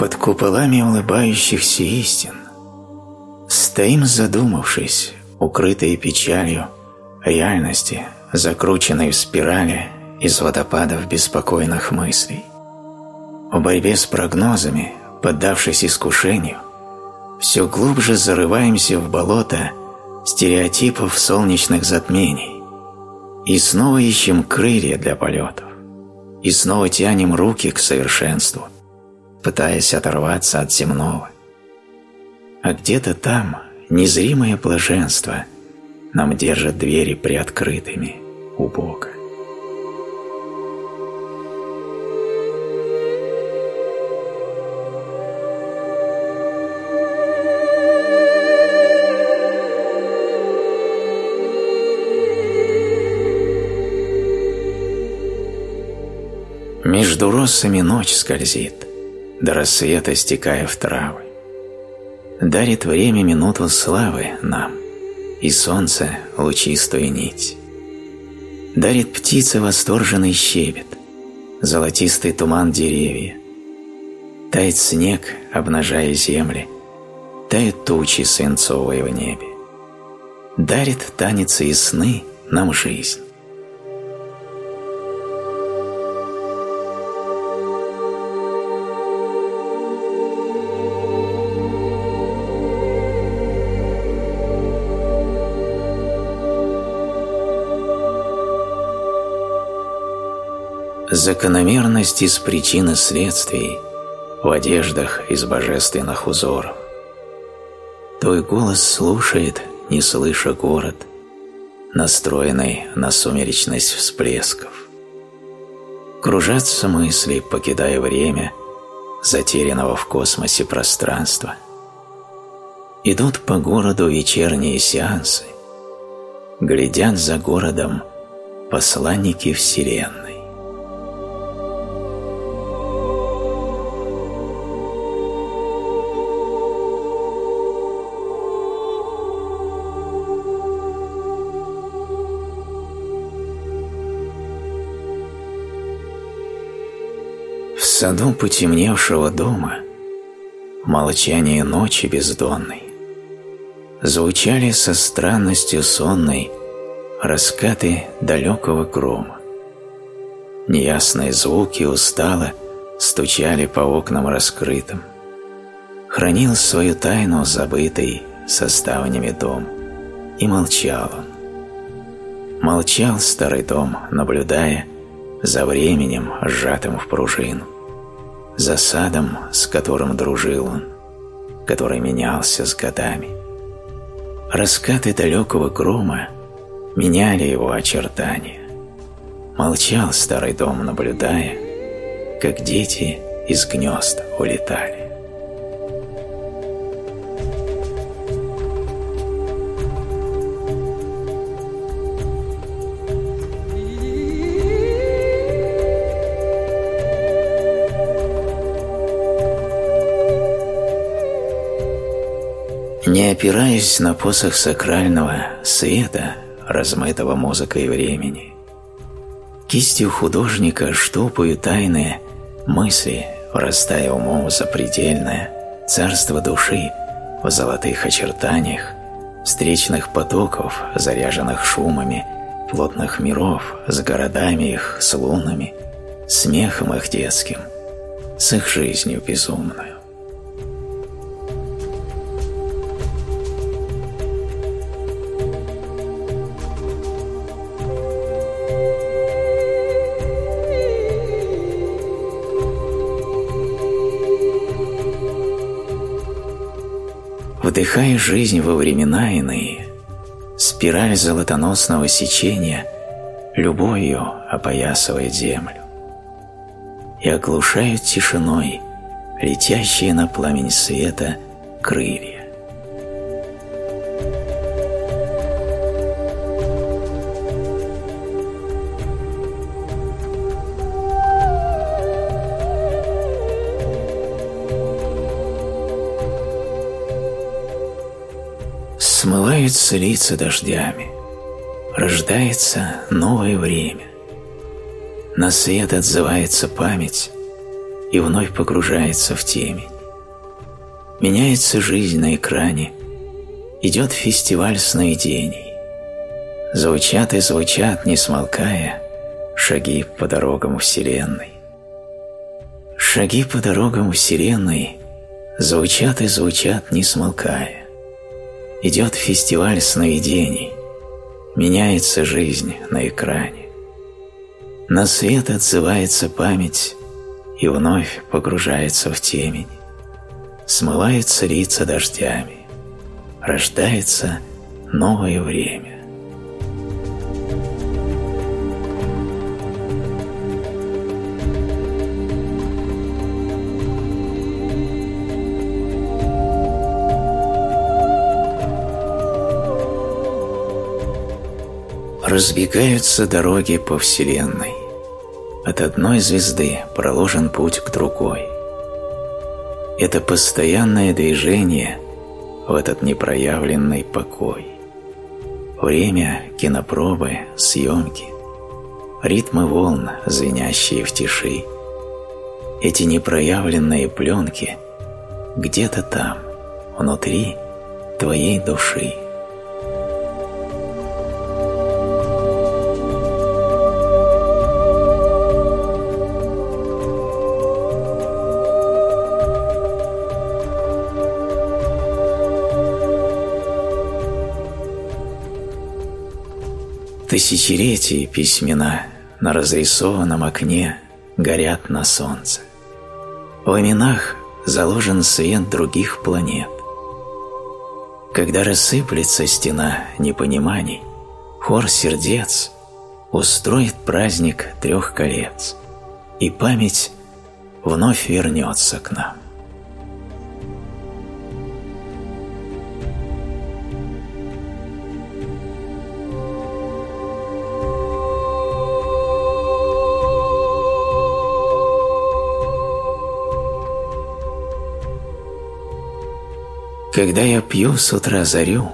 Под куполами улыбающихся истин Стоим задумавшись, укрытые печалью Реальности, закрученной в спирали Из водопадов беспокойных мыслей. В борьбе с прогнозами, поддавшись искушению, Все глубже зарываемся в болото Стереотипов солнечных затмений И снова ищем крылья для полетов И снова тянем руки к совершенству – пытаясь оторваться от земного. А где-то там незримое блаженство нам держит двери приоткрытыми у Бога. Между росами ночь скользит, до рассвета стекая в травы. Дарит время минуту славы нам, и солнце лучистую нить. Дарит птица восторженный щебет, золотистый туман деревья. Тает снег, обнажая земли, тают тучи свинцовые в небе. Дарит танец и сны нам жизнь. Закономерность из причин и следствий в одеждах из божественных узоров. Твой голос слушает, не слыша город, настроенный на сумеречность всплесков. Кружатся мысли, покидая время, затерянного в космосе пространства. Идут по городу вечерние сеансы, глядят за городом посланники Вселенной. Саду потемневшего дома, в молчании ночи бездонной, звучали со странностью сонной раскаты далекого грома. Неясные звуки устало стучали по окнам раскрытым. Хранил свою тайну забытый со ставнями дом, и молчал он. Молчал старый дом, наблюдая за временем, сжатым в пружину за садом, с которым дружил он, который менялся с годами. Раскаты далекого грома меняли его очертания. Молчал старый дом, наблюдая, как дети из гнезд улетали. Не опираясь на посох сакрального света, размытого музыкой времени, кистью художника штопаю тайные мысли, врастая умом в запредельное царство души в золотых очертаниях, встречных потоков, заряженных шумами, плотных миров с городами их, с лунами, смехом их детским, с их жизнью безумную. Вдыхая жизнь во времена иные, спираль золотоносного сечения любовью опоясывает землю и оглушает тишиной летящие на пламень света крылья. Лица дождями, рождается новое время. На свет отзывается память, и вновь погружается в темень. Меняется жизнь на экране, идет фестиваль сновидений. Звучат и звучат, не смолкая, шаги по дорогам Вселенной. Шаги по дорогам Вселенной звучат и звучат, не смолкая. Идет фестиваль сновидений, меняется жизнь на экране. На свет отзывается память и вновь погружается в темень. Смываются лица дождями, рождается новое время. Разбегаются дороги по Вселенной. От одной звезды проложен путь к другой. Это постоянное движение в этот непроявленный покой. Время, кинопробы, съемки, ритмы волн, звенящие в тиши. Эти непроявленные пленки где-то там, внутри твоей души. Тысячелетия письмена на разрисованном окне горят на солнце. В именах заложен свет других планет. Когда рассыплется стена непониманий, хор сердец устроит праздник трех колец, и память вновь вернется к нам. Когда я пью с утра зарю,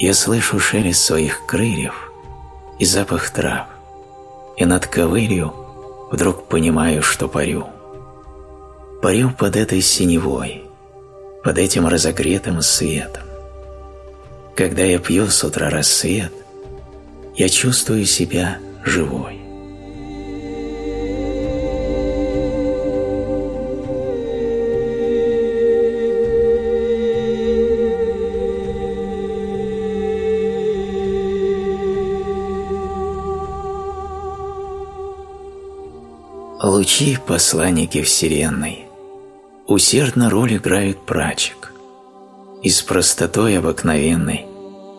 я слышу шелест своих крыльев и запах трав, и над ковылью вдруг понимаю, что парю. Парю под этой синевой, под этим разогретым светом. Когда я пью с утра рассвет, я чувствую себя живой. Лучи – посланники Вселенной. Усердно роль играют прачек. И с простотой обыкновенной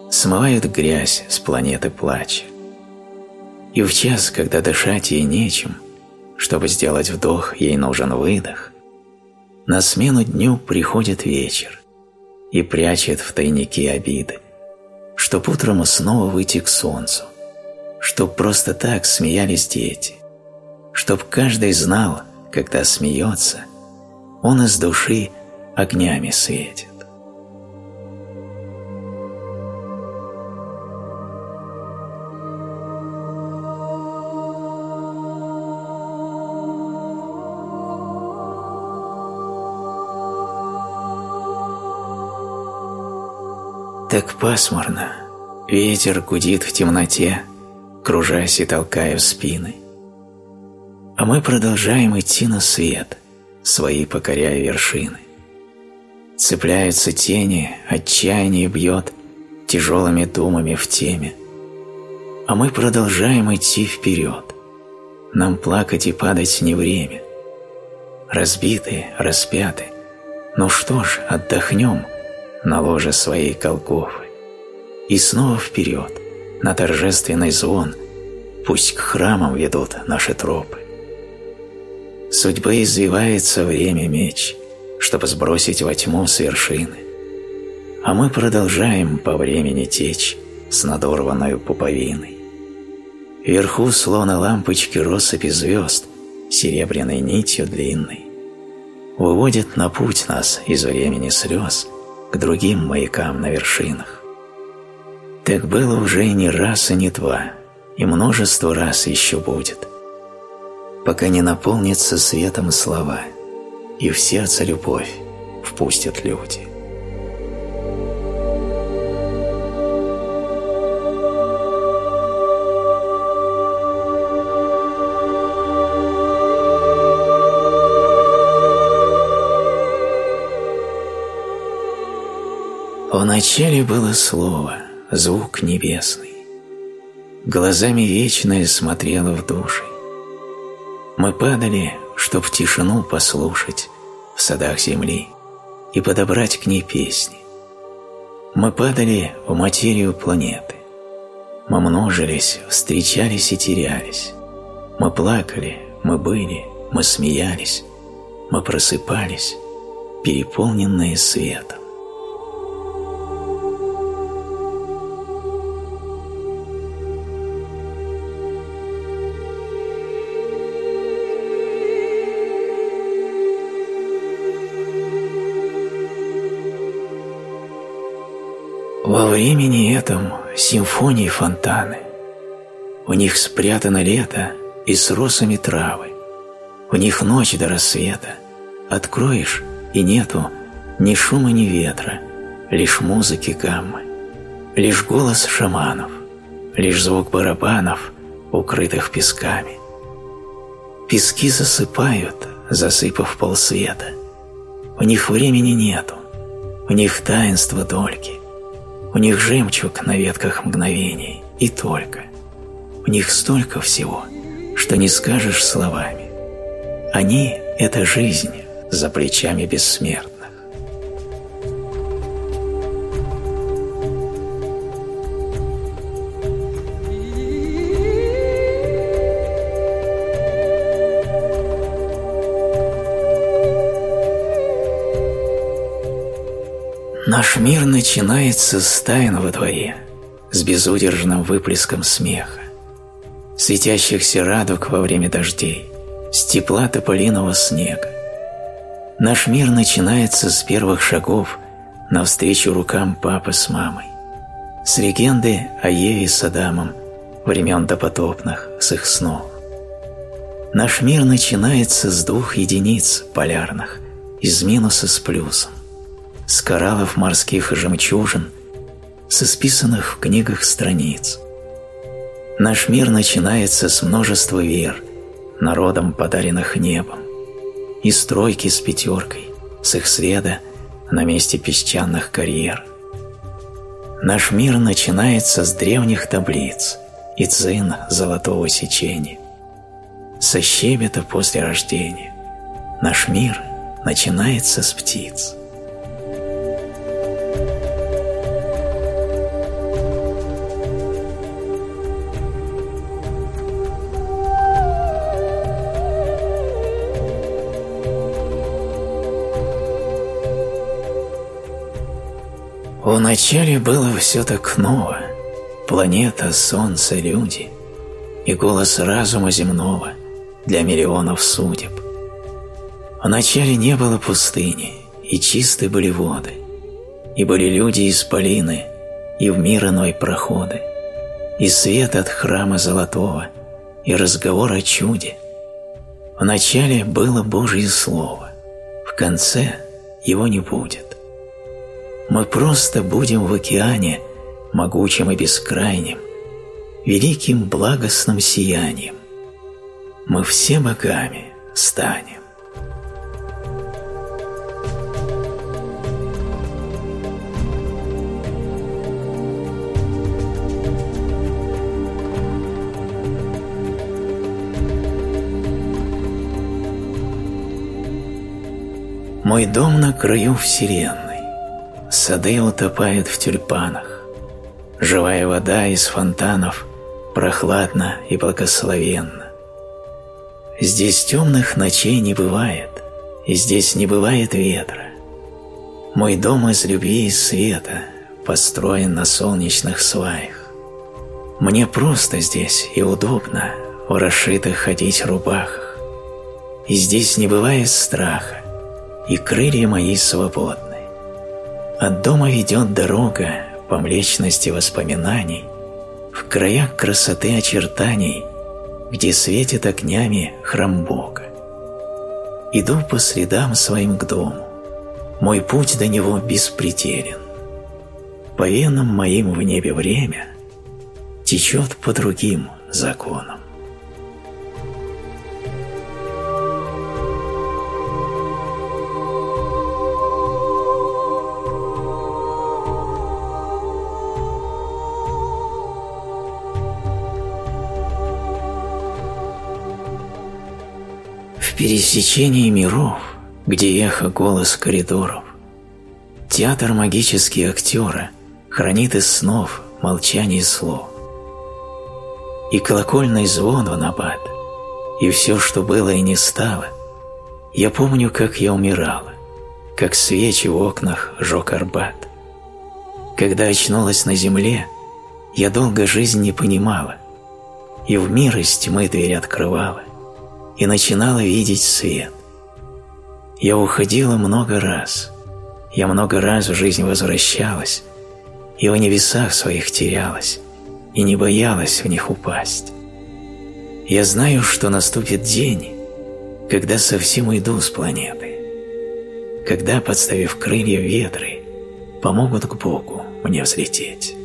смывают грязь с планеты плача. И в час, когда дышать ей нечем, чтобы сделать вдох, ей нужен выдох, на смену дню приходит вечер и прячет в тайнике обиды, чтоб утром снова выйти к солнцу, чтоб просто так смеялись дети, чтоб каждый знал, когда смеется, он из души огнями светит. Так пасмурно, ветер гудит в темноте, кружась и толкая в спины. А мы продолжаем идти на свет, свои покоряя вершины. Цепляются тени, отчаяние бьет тяжелыми думами в теме. А мы продолжаем идти вперед. Нам плакать и падать не время. Разбиты, распяты. Ну что ж, отдохнем на ложе своей Голгофы. И снова вперед, на торжественный звон, пусть к храмам ведут наши тропы. Судьбы извивается время меч, чтобы сбросить во тьму с вершины. А мы продолжаем по времени течь с надорванной пуповиной. Вверху, словно лампочки россыпи звезд, серебряной нитью длинной, выводят на путь нас из времени слез к другим маякам на вершинах. Так было уже не раз, и не два, и множество раз еще будет – пока не наполнится светом слова, и в сердце любовь впустят люди. Вначале было слово, звук небесный. Глазами вечное смотрело в души. Мы падали, чтоб тишину послушать в садах земли и подобрать к ней песни. Мы падали в материю планеты. Мы множились, встречались и терялись. Мы плакали, мы были, мы смеялись, мы просыпались, переполненные светом. Во времени этом симфонии фонтаны. У них спрятано лето и с росами травы. У них ночь до рассвета. Откроешь, и нету ни шума, ни ветра, лишь музыки гаммы, лишь голос шаманов, лишь звук барабанов, укрытых песками. Пески засыпают, засыпав полсвета. У них времени нету, у них таинство только. У них жемчуг на ветках мгновений, и только. У них столько всего, что не скажешь словами. Они — это жизнь за плечами бессмертных. Наш мир начинается с тайн во дворе, с безудержным выплеском смеха, светящихся радуг во время дождей, с тепла тополиного снега. Наш мир начинается с первых шагов навстречу рукам папы с мамой, с легенды о Еве с Адамом времен допотопных, с их снов. Наш мир начинается с двух единиц полярных, из минуса с плюсом с кораллов морских и жемчужин, с исписанных в книгах страниц. Наш мир начинается с множества вер, народом подаренных небом, и стройки с пятеркой, с их следа на месте песчаных карьер. Наш мир начинается с древних таблиц и цин золотого сечения, со щебета после рождения. Наш мир начинается с птиц. Вначале было все так ново. Планета, солнце, люди и голос разума земного для миллионов судеб. Вначале не было пустыни, и чисты были воды, и были люди исполины, и в мир иной проходы, и свет от храма золотого, и разговор о чуде. Вначале было Божье Слово, в конце его не будет. Мы просто будем в океане, могучим и бескрайним, великим благостным сиянием. Мы все богами станем. Мой дом на краю вселенной сады утопают в тюльпанах. Живая вода из фонтанов прохладна и благословенна. Здесь темных ночей не бывает, и здесь не бывает ветра. Мой дом из любви и света построен на солнечных сваях. Мне просто здесь и удобно в расшитых ходить рубахах. И здесь не бывает страха, и крылья мои свободны. От дома ведет дорога по млечности воспоминаний в краях красоты очертаний, где светит огнями храм Бога. Иду по следам своим к дому, мой путь до него беспределен. По венам моим в небе время течет по другим законам. В пересечении миров, где эхо голос коридоров, театр магические актера хранит из снов молчание слов. И колокольный звон в набат, и все, что было и не стало, я помню, как я умирала, как свечи в окнах жег Арбат. Когда очнулась на земле, я долго жизнь не понимала, и в мир из тьмы дверь открывала, и начинала видеть свет. Я уходила много раз, я много раз в жизнь возвращалась, и в небесах своих терялась, и не боялась в них упасть. Я знаю, что наступит день, когда совсем уйду с планеты, когда, подставив крылья ветры, помогут к Богу мне взлететь.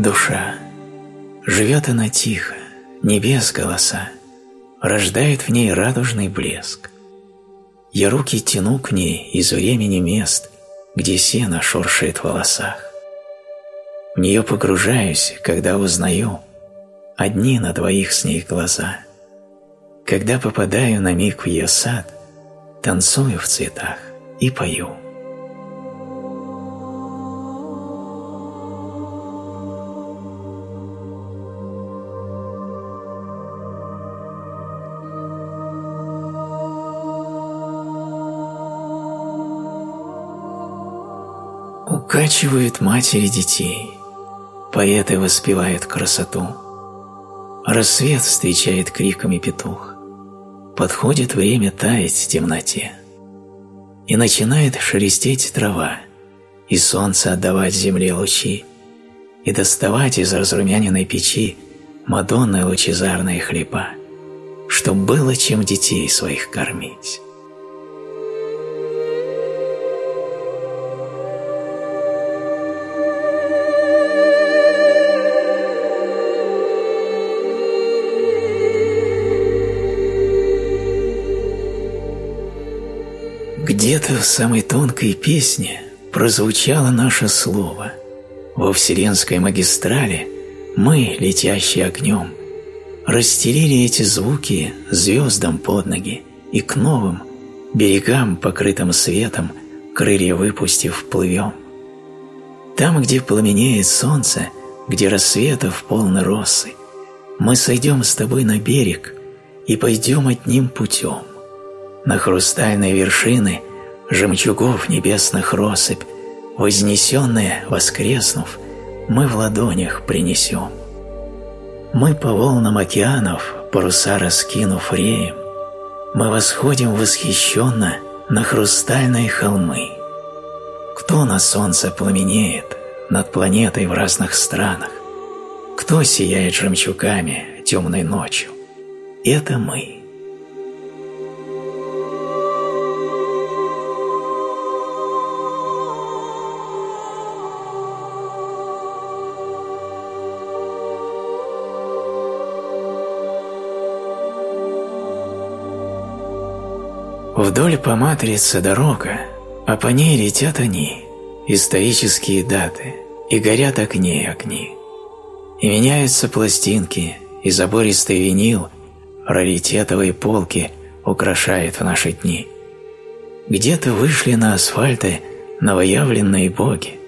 Душа. Живет она тихо, небес голоса, Рождает в ней радужный блеск. Я руки тяну к ней из времени мест, Где сено шуршит в волосах. В нее погружаюсь, когда узнаю Одни на двоих с ней глаза. Когда попадаю на миг в ее сад, Танцую в цветах и пою. Укачивают матери детей, поэты воспевают красоту. Рассвет встречает криками петух. Подходит время таять в темноте. И начинает шелестеть трава, и солнце отдавать земле лучи, и доставать из разрумяненной печи Мадонны лучезарные хлеба, чтоб было чем детей своих кормить. Где-то в самой тонкой песне прозвучало наше слово. Во вселенской магистрали мы, летящие огнем, расстелили эти звуки звездам под ноги и к новым берегам, покрытым светом, крылья выпустив, плывем. Там, где пламенеет солнце, где рассветов полны росы, мы сойдем с тобой на берег и пойдем одним путем. На хрустальной вершины жемчугов небесных россыпь, вознесенные, воскреснув, мы в ладонях принесем. Мы по волнам океанов, паруса раскинув реем, мы восходим восхищенно на хрустальные холмы. Кто на солнце пламенеет над планетой в разных странах? Кто сияет жемчугами темной ночью? Это мы. Вдоль по матрице дорога, а по ней летят они, исторические даты, и горят огни огни. И меняются пластинки, и забористый винил раритетовые полки украшает в наши дни. Где-то вышли на асфальты новоявленные боги,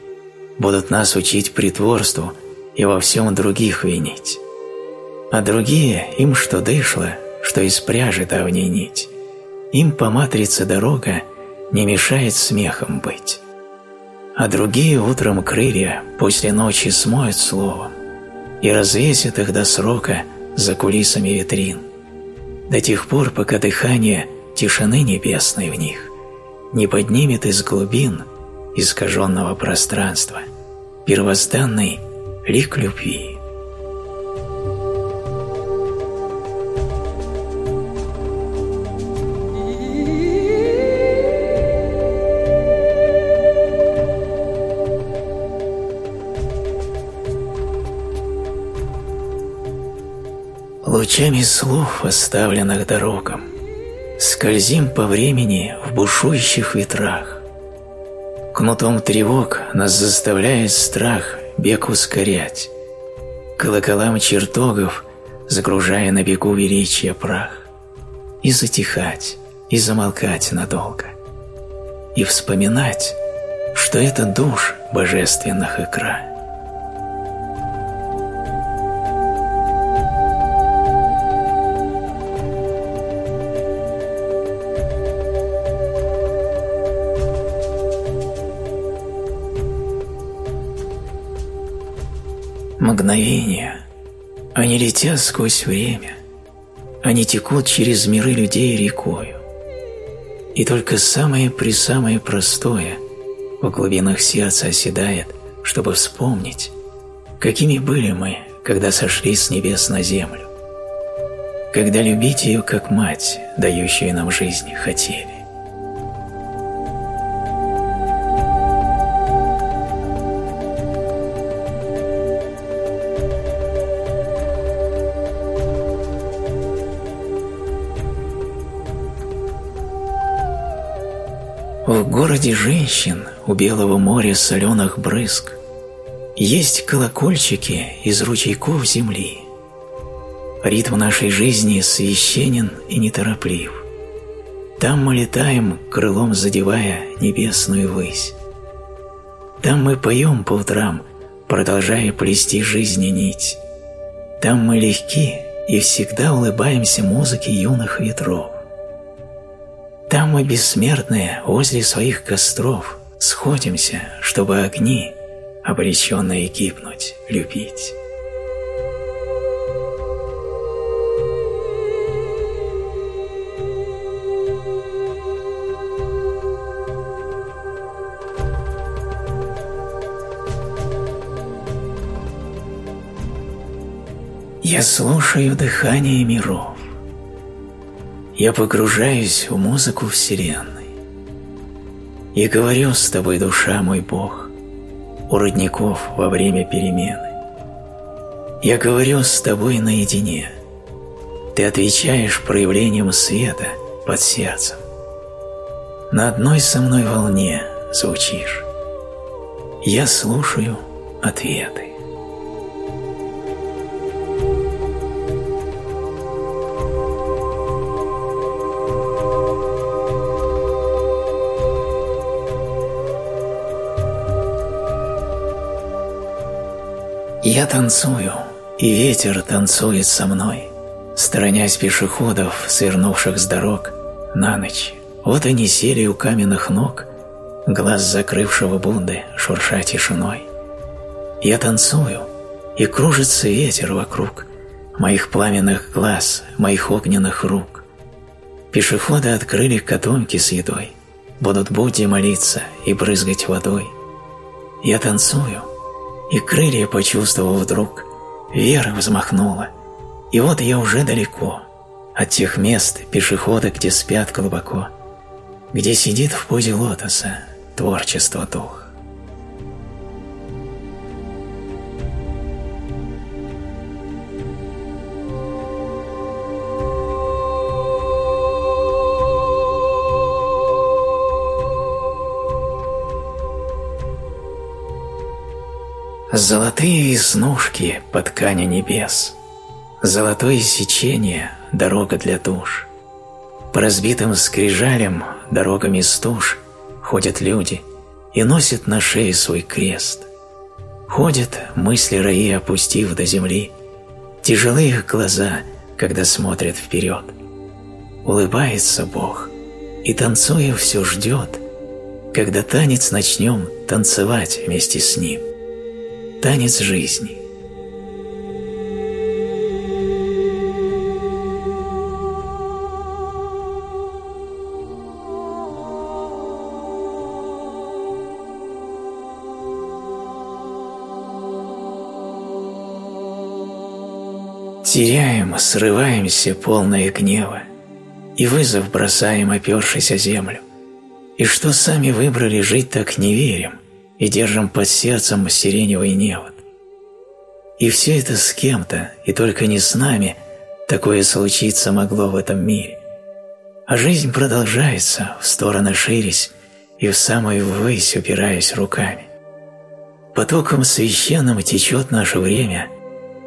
будут нас учить притворству и во всем других винить. А другие им что дышло, что из пряжи давней нить. Им по матрице дорога не мешает смехом быть. А другие утром крылья после ночи смоют словом, и развесит их до срока за кулисами витрин, до тех пор, пока дыхание тишины небесной в них не поднимет из глубин искаженного пространства первозданный лик любви. Лучами слов, оставленных дорогам, Скользим по времени в бушующих ветрах. Кнутом тревог нас заставляет страх бег ускорять, Колоколам чертогов загружая на бегу величия прах, И затихать, и замолкать надолго, И вспоминать, что это душ божественных икра. Мгновения, они летят сквозь время, они текут через миры людей рекою. И только самое-пресамое простое в глубинах сердца оседает, чтобы вспомнить, какими были мы, когда сошли с небес на землю, когда любить ее как мать, дающую нам жизнь, хотели. В городе женщин у белого моря соленых брызг Есть колокольчики из ручейков земли. Ритм нашей жизни священен и нетороплив. Там мы летаем, крылом задевая небесную высь. Там мы поем по утрам, продолжая плести жизни нить. Там мы легки и всегда улыбаемся музыке юных ветров. Там мы бессмертные возле своих костров сходимся, чтобы огни, обреченные гибнуть, любить. Я слушаю дыхание миров. Я погружаюсь в музыку Вселенной. И говорю с тобой, душа мой Бог, у родников во время перемены. Я говорю с тобой наедине. Ты отвечаешь проявлением света под сердцем. На одной со мной волне звучишь. Я слушаю ответы. Я танцую, и ветер танцует со мной, сторонясь пешеходов, свернувших с дорог, на ночь. Вот они сели у каменных ног, глаз закрывшего Будды, шурша тишиной. Я танцую, и кружится ветер вокруг моих пламенных глаз, моих огненных рук. Пешеходы открыли котомки с едой, будут Будде молиться и брызгать водой. Я танцую, и крылья почувствовал вдруг, вера взмахнула, и вот я уже далеко. От тех мест пешехода, где спят глубоко, где сидит в позе лотоса творчество дух. Золотые веснушки по ткани небес, Золотое сечение – дорога для душ. По разбитым скрижалям, дорогами стуж Ходят люди и носят на шее свой крест. Ходят, мысли раи опустив до земли, Тяжелы их глаза, когда смотрят вперед. Улыбается Бог и, танцуя, все ждет, Когда танец начнем танцевать вместе с Ним Танец жизни. Теряем, срываемся, полное гнева, И вызов бросаем, опершись о землю. И что сами выбрали жить так не верим, и держим под сердцем сиреневый невод. И все это с кем-то, и только не с нами, Такое случиться могло в этом мире. А жизнь продолжается, в стороны ширясь, И в самую ввысь упираясь руками. Потоком священным течет наше время —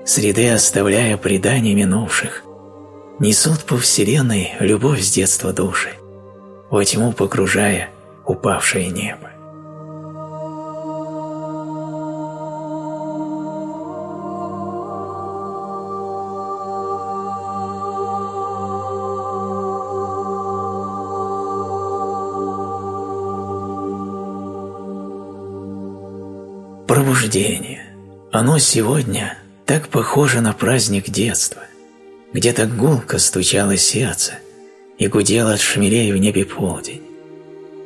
среды оставляя предания минувших, несут по вселенной любовь с детства души, во тьму погружая упавшее небо. Пробуждение. Оно сегодня так похоже на праздник детства, где так гулко стучало сердце и гудело от шмелей в небе полдень.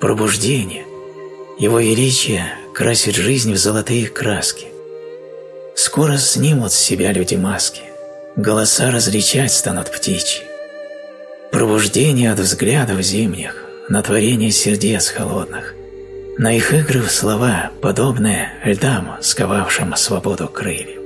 Пробуждение, его величие красит жизнь в золотые краски. Скоро снимут с себя люди маски, голоса различать станут птичьи. Пробуждение от взглядов зимних на творение сердец холодных, на их игры в слова, подобные льдам, сковавшим свободу крыльев.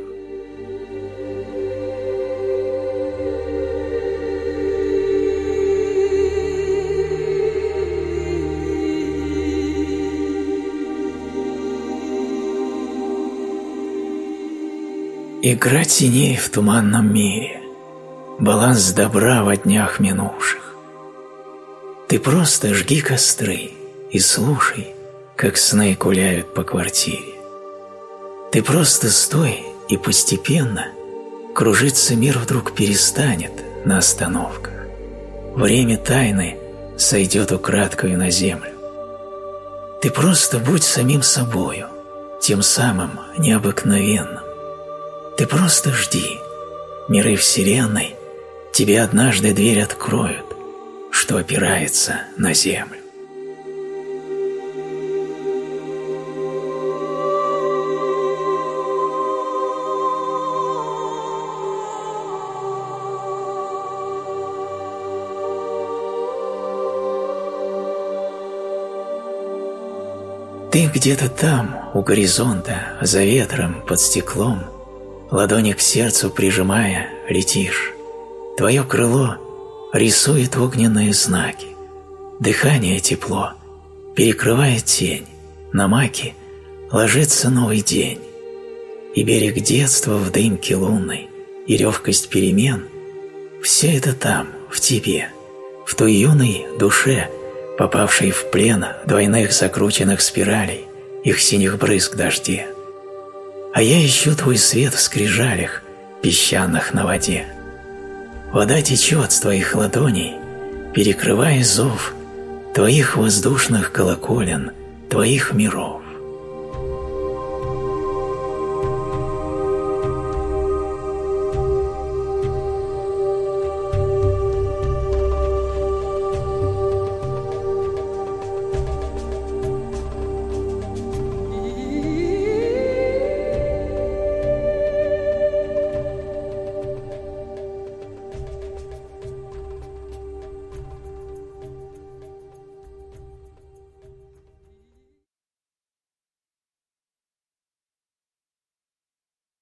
Игра теней в туманном мире, баланс добра во днях минувших. Ты просто жги костры и слушай, как сны гуляют по квартире. Ты просто стой, и постепенно кружиться мир вдруг перестанет на остановках. Время тайны сойдет украдкою на землю. Ты просто будь самим собою, тем самым необыкновенным. Ты просто жди. Миры Вселенной тебе однажды дверь откроют, что опирается на землю. Ты где-то там, у горизонта, за ветром, под стеклом, ладони к сердцу прижимая, летишь. Твое крыло рисует огненные знаки. Дыхание тепло, перекрывает тень. На маке ложится новый день. И берег детства в дымке лунной, и легкость перемен – все это там, в тебе, в той юной душе, попавшей в плен двойных закрученных спиралей, их синих брызг дожде а я ищу твой свет в скрижалях, песчаных на воде. Вода течет с твоих ладоней, перекрывая зов твоих воздушных колоколен, твоих миров.